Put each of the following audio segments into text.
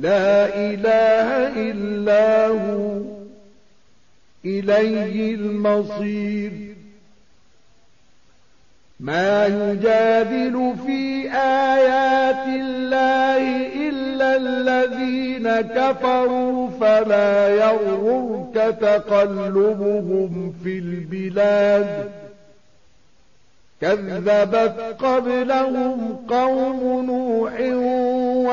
لا إله إلا هو إليه المصير. ما يجادل في آيات الله إلا الذين كفروا فلا يغررك تقلبهم في البلاد. كذبت قبلهم قوم نوح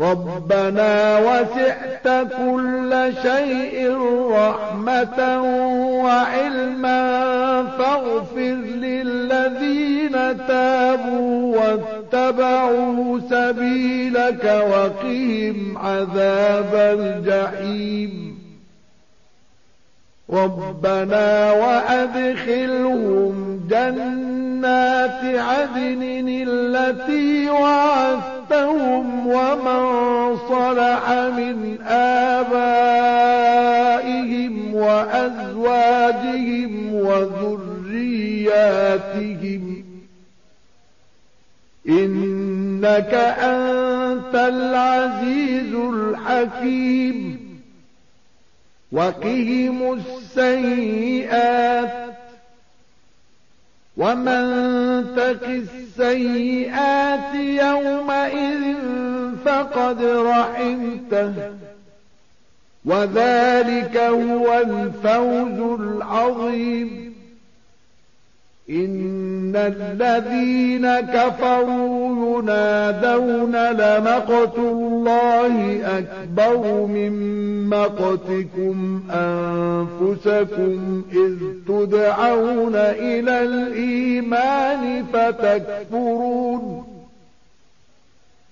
ربنا وسعت كل شيء رحمة وعلما فاغفر للذين تابوا واتبعوا سبيلك وقهم عذاب الجحيم. ربنا وأدخلهم جنات عدن التي وعدتهم ومن صلح من آبائهم وأزواجهم وذرياتهم. إنك أنت العزيز الحكيم. وقهم السيئات. ومن تك السيئات يومئذ فقد رحمته. وذلك هو الفوز العظيم. إن الذين كفروا ينادون لمقت الله أكبر من مقتكم أنفسكم إذ تدعون إلى الإيمان فتكفرون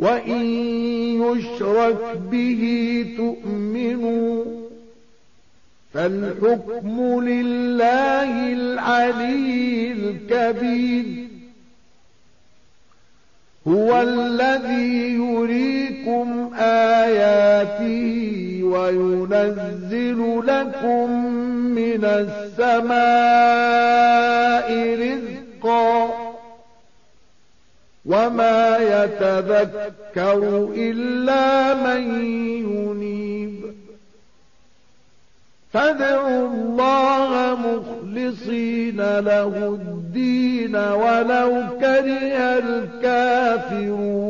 وإن يشرك به تؤمنوا فالحكم لله العلي الكبير. هو الذي يريكم آياته وينزل لكم من السماء رزقا. وما يتذكر إلا من ينيب فادعوا الله مخلصين له الدين ولو كره الكافرون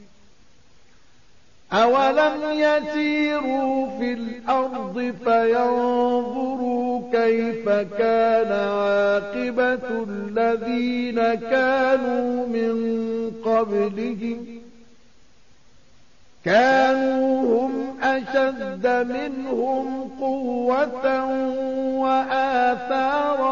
أولم يسيروا في الأرض فينظروا كيف كان عاقبة الذين كانوا من قبلهم كانوا هم أشد منهم قوة وآثارا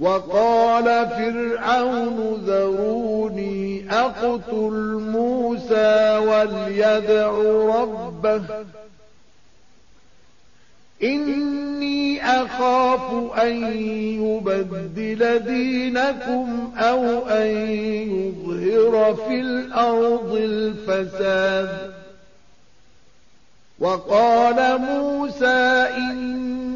وقال فرعون ذروني أقتل موسى وليدع ربه. إني أخاف أن يبدل دينكم أو أن يظهر في الأرض الفساد. وقال موسى إني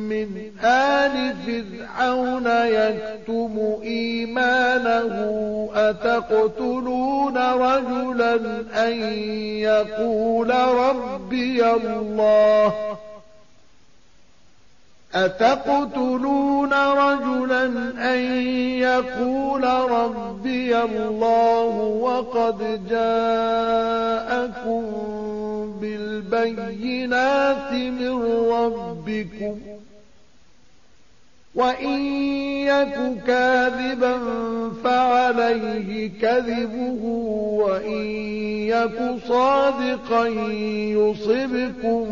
من آل فرعون يكتم إيمانه أتقتلون رجلا أن يقول ربي الله؟ أتقتلون رجلا أن يقول ربي الله؟ وقد جاءكم بالبينات من ربكم. وإن يك كاذبا فعليه كذبه وإن يك صادقا يصبكم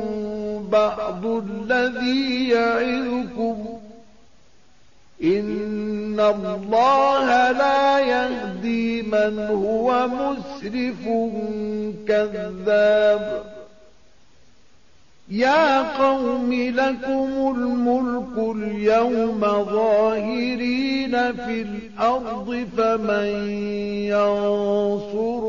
بعض الذي يعظكم إن الله لا يهدي من هو مسرف كذاب يا قوم لكم الملك اليوم ظاهرين في الأرض فمن ينصرنا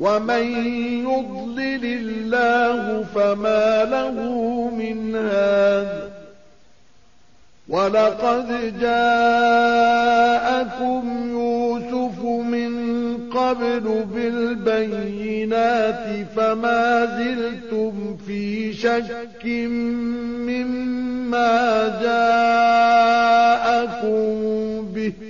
ومن يضلل الله فما له من هاد ولقد جاءكم يوسف من قبل بالبينات فما زلتم في شك مما جاءكم به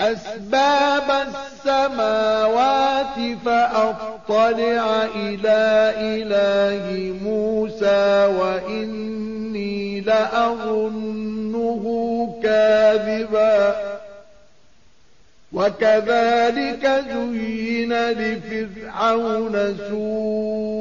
أسباب السماوات فأطلع إلى إله موسى وإني لأظنه كاذبا. وكذلك زين لفرعون سوء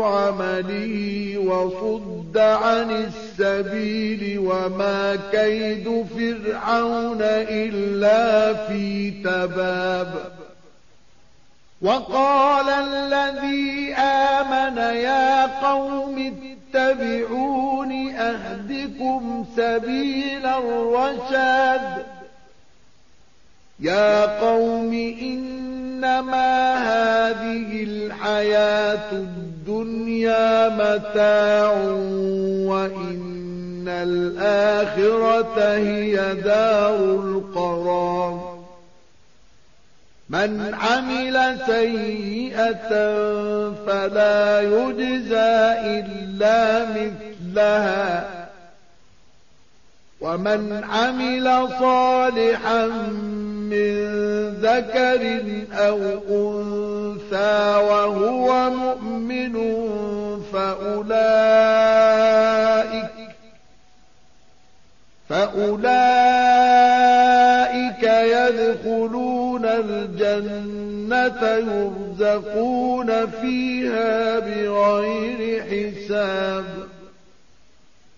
عمله وصد عن السبيل وما كيد فرعون إلا في تباب. وقال الذي آمن يا قوم اتبعون أهدكم سبيل الرشاد. يا قوم إنما هذه الحياة الدنيا متاع وإن الآخرة هي دار القرار. من عمل سيئة فلا يجزى إلا مثلها. ومن عمل صالحا من ذكر أو أنثى وهو مؤمن فأولئك فأولئك يدخلون الجنة يرزقون فيها بغير حساب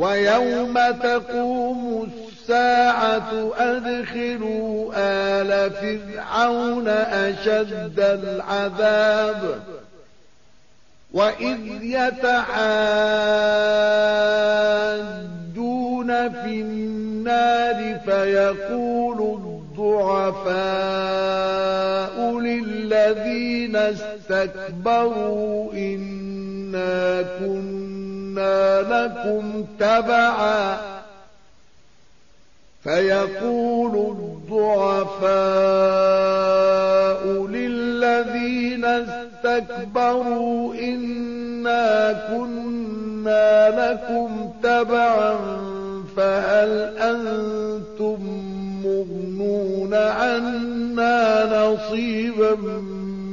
ويوم تقوم الساعة أدخلوا آل فرعون أشد العذاب وإذ يتحاجون في النار فيقول الضعفاء للذين استكبروا إنا كنا لكم تبعا فيقول الضعفاء للذين استكبروا إنا كنا لكم تبعا فهل أنتم مغنون عنا نصيبا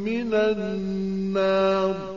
من النار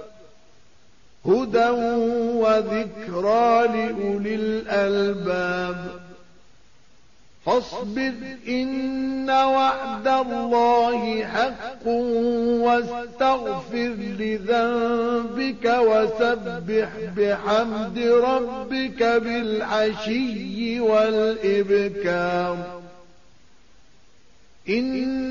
هدى وذكرى لأولي الألباب. فاصبر إن وعد الله حق واستغفر لذنبك وسبح بحمد ربك بالعشي والإبكار. إن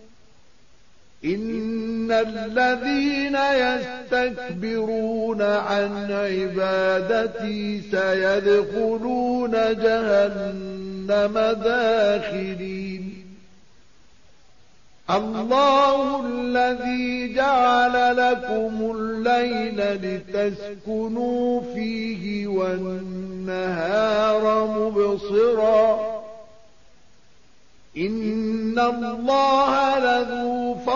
إن الذين يستكبرون عن عبادتي سيدخلون جهنم داخلين. الله الذي جعل لكم الليل لتسكنوا فيه والنهار مبصرا. إن الله لذو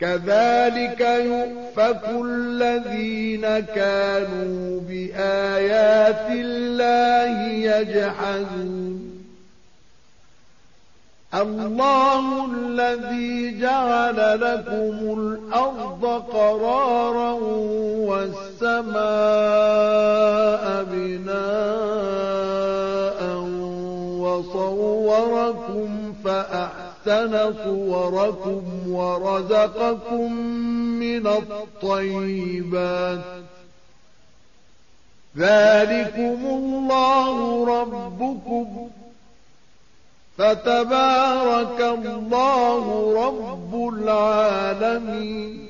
كذلك يؤفك الذين كانوا بآيات الله يجحدون. الله الذي جعل لكم الأرض قرارا والسماء بناء وصوركم فأحسن صوركم ورزقكم من الطيبات. ذلكم الله ربكم. فتبارك الله رب العالمين.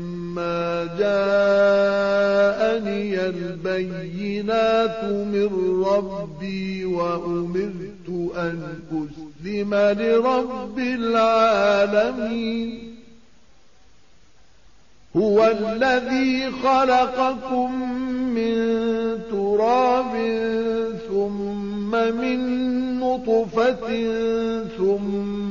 جاءني البينات من ربي وأمرت أن أسلم لرب العالمين هو الذي خلقكم من تراب ثم من نطفة ثم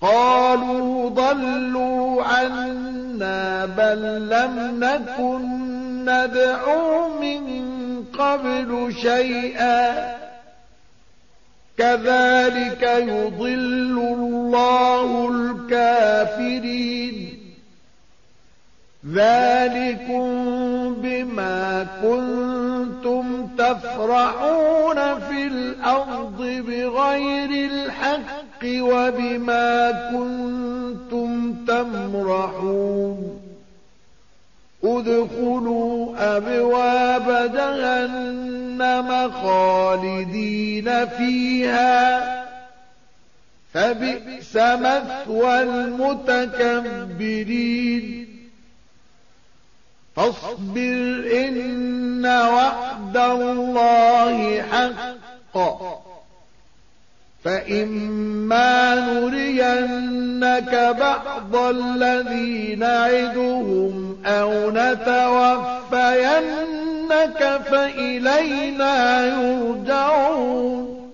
قالوا ضلوا عنا بل لم نكن ندعو من قبل شيئا. كذلك يضل الله الكافرين. ذلكم بما كنتم تفرحون في الأرض بغير الحق وبما كنتم تمرحون ادخلوا أبواب جهنم خالدين فيها فبئس مثوى المتكبرين فاصبر إن وعد الله حق. فإما نرينك بعض الذي نعدهم أو نتوفينك فإلينا يرجعون.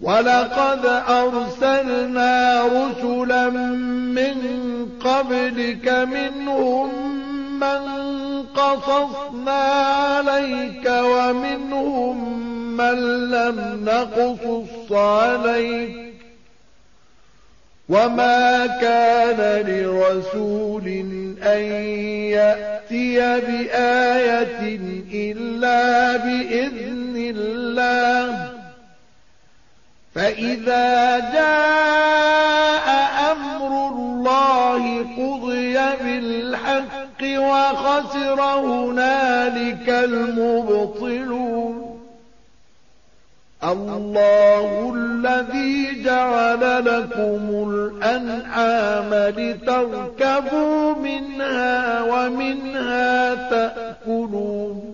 ولقد أرسلنا رسلا من قبلك منهم من قصصنا عليك ومنهم من لم نقصص عليك وما كان لرسول أن يأتي بآية إلا بإذن الله فإذا جاء وخسر هنالك المبطلون. الله الذي جعل لكم الأنعام لتركبوا منها ومنها تأكلون.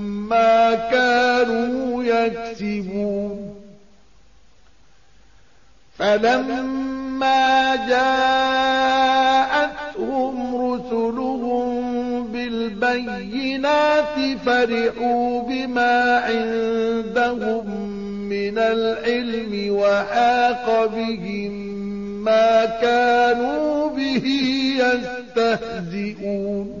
ما كانوا يكسبون. فلما جاءتهم رسلهم بالبينات فرحوا بما عندهم من العلم وحاق بهم ما كانوا به يستهزئون.